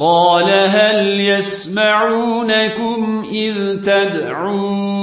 قال هل يسمعونكم إذ تدعون